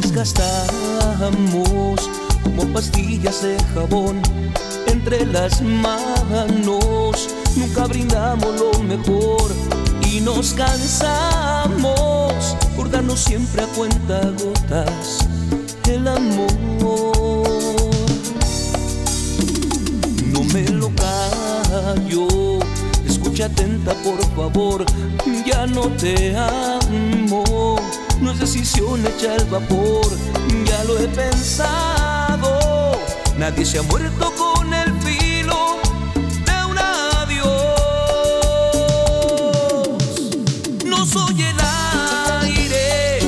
gastamos como pastillas de jabón entre las manos. Nunca brindamos lo mejor y nos cansamos por darnos siempre a cuenta gotas el amor. No me lo callo, escucha atenta por favor, ya no te amo. No es decisión hecha al vapor, ya lo he pensado. Nadie se ha muerto con el filo de un adiós. No soy el aire,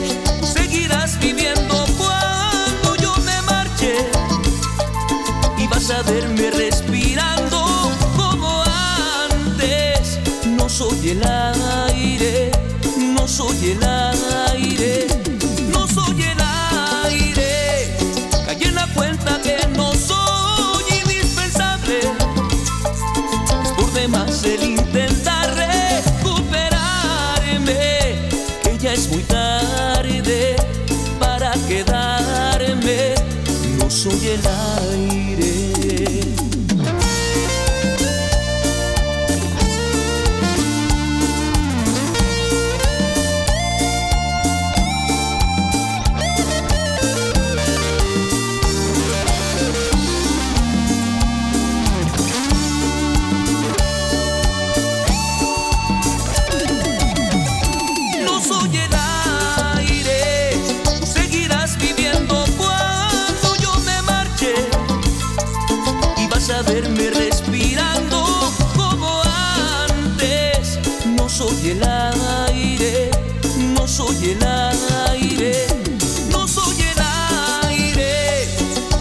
seguirás viviendo cuando yo me marche y vas a verme respirando como antes. No soy el aire, no soy el aire, soy el aire. a verme respirando como antes. No soy el aire, no soy el aire, no soy el aire.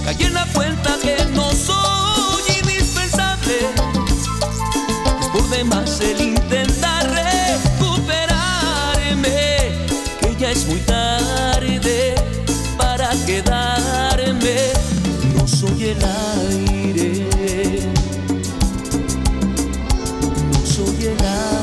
Caí en la cuenta que no soy indispensable. Es por demás el intentar recuperarme, que ya es muy tarde para quedarme. No soy el aire. down.